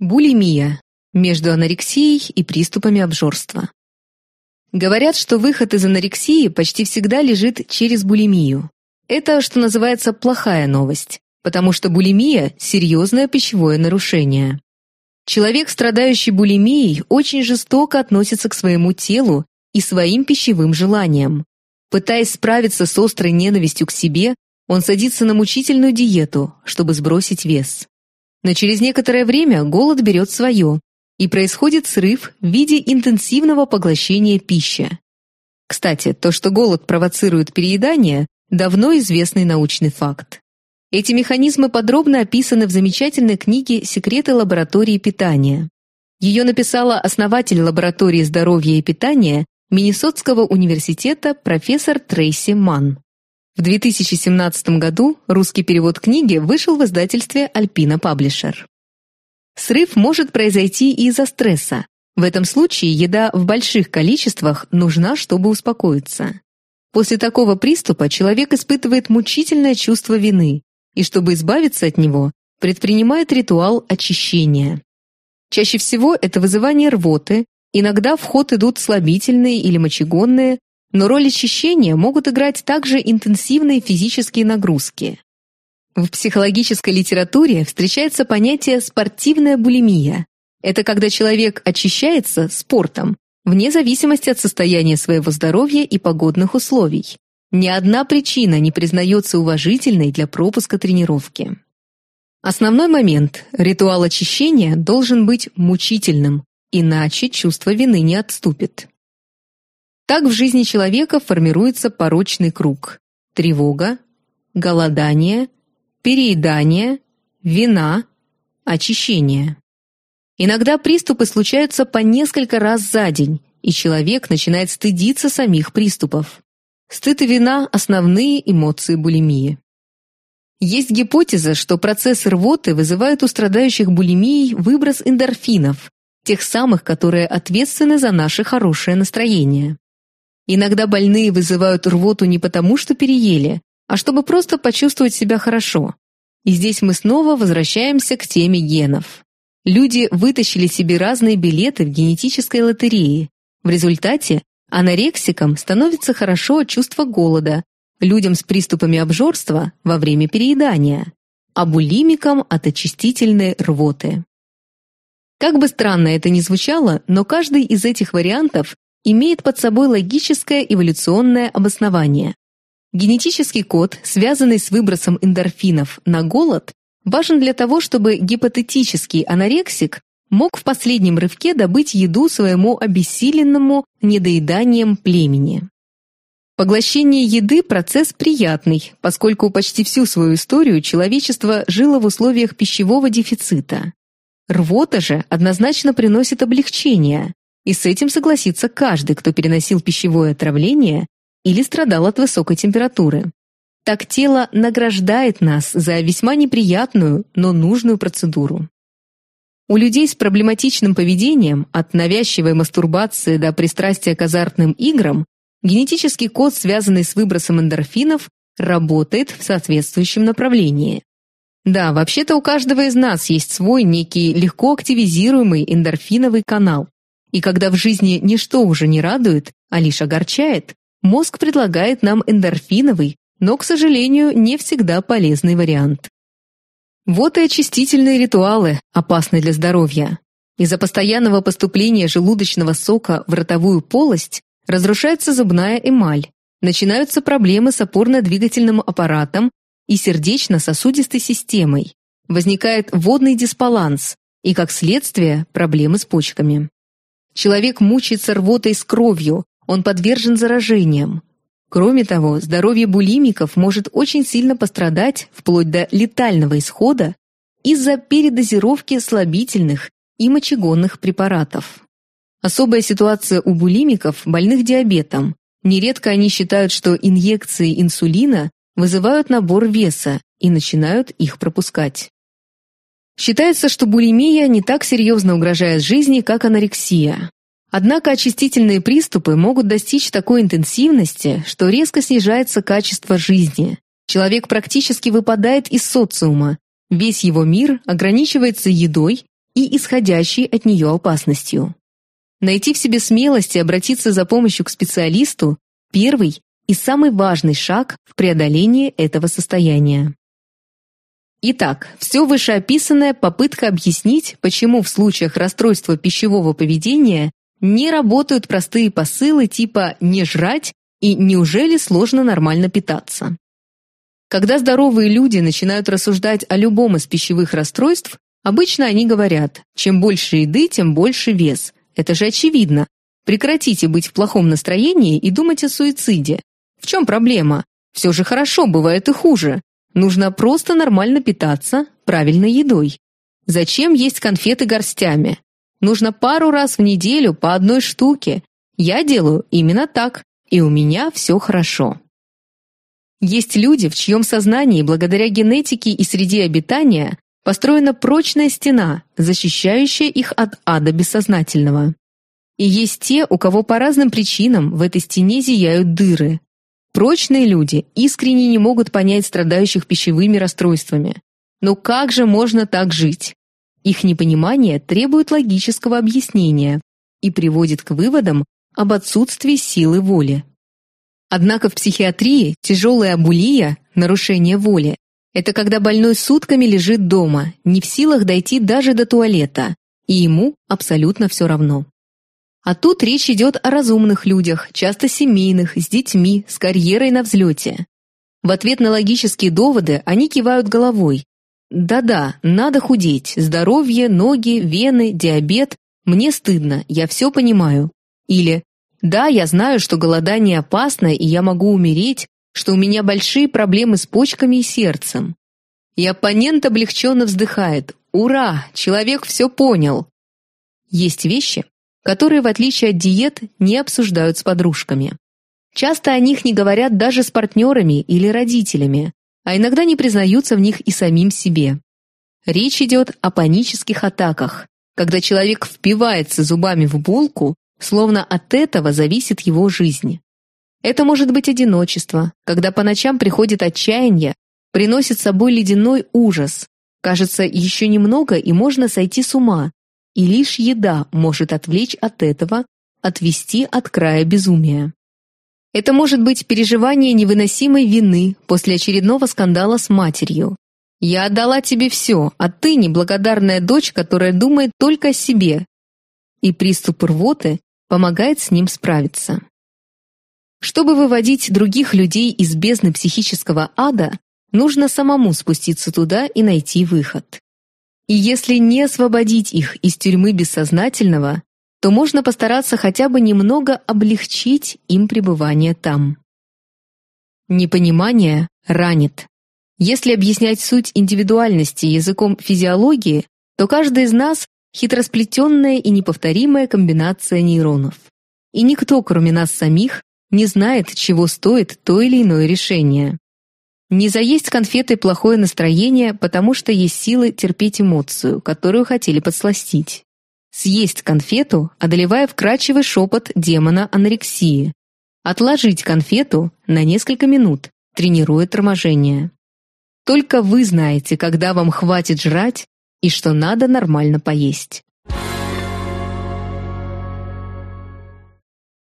Булимия между анорексией и приступами обжорства. Говорят, что выход из анорексии почти всегда лежит через булимию. Это, что называется, плохая новость, потому что булимия – серьезное пищевое нарушение. Человек, страдающий булимией, очень жестоко относится к своему телу и своим пищевым желаниям. Пытаясь справиться с острой ненавистью к себе, он садится на мучительную диету, чтобы сбросить вес. Но через некоторое время голод берет свое, и происходит срыв в виде интенсивного поглощения пищи. Кстати, то, что голод провоцирует переедание, давно известный научный факт. Эти механизмы подробно описаны в замечательной книге «Секреты лаборатории питания». Ее написала основатель лаборатории здоровья и питания Миннесотского университета профессор Трейси Манн. В 2017 году русский перевод книги вышел в издательстве Альпина Паблишер. Срыв может произойти из-за стресса. В этом случае еда в больших количествах нужна, чтобы успокоиться. После такого приступа человек испытывает мучительное чувство вины, и чтобы избавиться от него, предпринимает ритуал очищения. Чаще всего это вызывание рвоты, иногда в ход идут слабительные или мочегонные, но роль очищения могут играть также интенсивные физические нагрузки. В психологической литературе встречается понятие «спортивная булимия». Это когда человек очищается спортом, вне зависимости от состояния своего здоровья и погодных условий. Ни одна причина не признается уважительной для пропуска тренировки. Основной момент – ритуал очищения должен быть мучительным, иначе чувство вины не отступит. Так в жизни человека формируется порочный круг. Тревога, голодание, переедание, вина, очищение. Иногда приступы случаются по несколько раз за день, и человек начинает стыдиться самих приступов. Стыд и вина – основные эмоции булимии. Есть гипотеза, что процесс рвоты вызывает у страдающих булимией выброс эндорфинов, тех самых, которые ответственны за наше хорошее настроение. Иногда больные вызывают рвоту не потому, что переели, а чтобы просто почувствовать себя хорошо. И здесь мы снова возвращаемся к теме генов. Люди вытащили себе разные билеты в генетической лотерее. В результате анорексикам становится хорошо от чувства голода, людям с приступами обжорства во время переедания, а булимикам от очистительной рвоты. Как бы странно это ни звучало, но каждый из этих вариантов имеет под собой логическое эволюционное обоснование. Генетический код, связанный с выбросом эндорфинов на голод, важен для того, чтобы гипотетический анорексик мог в последнем рывке добыть еду своему обессиленному недоеданием племени. Поглощение еды – процесс приятный, поскольку почти всю свою историю человечество жило в условиях пищевого дефицита. Рвота же однозначно приносит облегчение, и с этим согласится каждый, кто переносил пищевое отравление или страдал от высокой температуры. Так тело награждает нас за весьма неприятную, но нужную процедуру. У людей с проблематичным поведением, от навязчивой мастурбации до пристрастия к азартным играм, генетический код, связанный с выбросом эндорфинов, работает в соответствующем направлении. Да, вообще-то у каждого из нас есть свой некий легко активизируемый эндорфиновый канал. И когда в жизни ничто уже не радует, а лишь огорчает, мозг предлагает нам эндорфиновый, но, к сожалению, не всегда полезный вариант. Вот и очистительные ритуалы, опасны для здоровья. Из-за постоянного поступления желудочного сока в ротовую полость разрушается зубная эмаль, начинаются проблемы с опорно-двигательным аппаратом и сердечно-сосудистой системой, возникает водный дисбаланс и, как следствие, проблемы с почками. Человек мучается рвотой с кровью, он подвержен заражениям. Кроме того, здоровье булимиков может очень сильно пострадать, вплоть до летального исхода, из-за передозировки слабительных и мочегонных препаратов. Особая ситуация у булимиков, больных диабетом. Нередко они считают, что инъекции инсулина вызывают набор веса и начинают их пропускать. Считается, что булимия не так серьезно угрожает жизни, как анорексия. Однако очистительные приступы могут достичь такой интенсивности, что резко снижается качество жизни. Человек практически выпадает из социума, весь его мир ограничивается едой и исходящей от нее опасностью. Найти в себе смелость и обратиться за помощью к специалисту – первый и самый важный шаг в преодолении этого состояния. Итак, все вышеописанное – попытка объяснить, почему в случаях расстройства пищевого поведения не работают простые посылы типа «не жрать» и «неужели сложно нормально питаться?». Когда здоровые люди начинают рассуждать о любом из пищевых расстройств, обычно они говорят «чем больше еды, тем больше вес». Это же очевидно. Прекратите быть в плохом настроении и думать о суициде. В чем проблема? Все же хорошо, бывает и хуже. Нужно просто нормально питаться правильной едой. Зачем есть конфеты горстями? Нужно пару раз в неделю по одной штуке. Я делаю именно так, и у меня все хорошо. Есть люди, в чьем сознании благодаря генетике и среде обитания построена прочная стена, защищающая их от ада бессознательного. И есть те, у кого по разным причинам в этой стене зияют дыры. Прочные люди искренне не могут понять страдающих пищевыми расстройствами. Но как же можно так жить? Их непонимание требует логического объяснения и приводит к выводам об отсутствии силы воли. Однако в психиатрии тяжелая абулия, нарушение воли, это когда больной сутками лежит дома, не в силах дойти даже до туалета, и ему абсолютно все равно. А тут речь идет о разумных людях, часто семейных, с детьми, с карьерой на взлете. В ответ на логические доводы они кивают головой. Да-да, надо худеть, здоровье, ноги, вены, диабет. Мне стыдно, я все понимаю. Или да, я знаю, что голодание опасно, и я могу умереть, что у меня большие проблемы с почками и сердцем. И оппонент облегченно вздыхает. Ура, человек все понял. Есть вещи, которые, в отличие от диет, не обсуждают с подружками. Часто о них не говорят даже с партнерами или родителями, а иногда не признаются в них и самим себе. Речь идет о панических атаках, когда человек впивается зубами в булку словно от этого зависит его жизнь. Это может быть одиночество, когда по ночам приходит отчаяние, приносит с собой ледяной ужас. Кажется, еще немного и можно сойти с ума, и лишь еда может отвлечь от этого, отвести от края безумия. Это может быть переживание невыносимой вины после очередного скандала с матерью. «Я отдала тебе все, а ты неблагодарная дочь, которая думает только о себе». И приступ рвоты помогает с ним справиться. Чтобы выводить других людей из бездны психического ада, нужно самому спуститься туда и найти выход. И если не освободить их из тюрьмы бессознательного, то можно постараться хотя бы немного облегчить им пребывание там. Непонимание ранит. Если объяснять суть индивидуальности языком физиологии, то каждый из нас хитросплетенная и неповторимая комбинация нейронов. И никто, кроме нас самих, не знает, чего стоит то или иное решение. Не заесть конфеты плохое настроение, потому что есть силы терпеть эмоцию, которую хотели подсластить. Съесть конфету, одолевая вкрадчивый шепот демона анорексии. Отложить конфету на несколько минут, тренируя торможение. Только вы знаете, когда вам хватит жрать и что надо нормально поесть.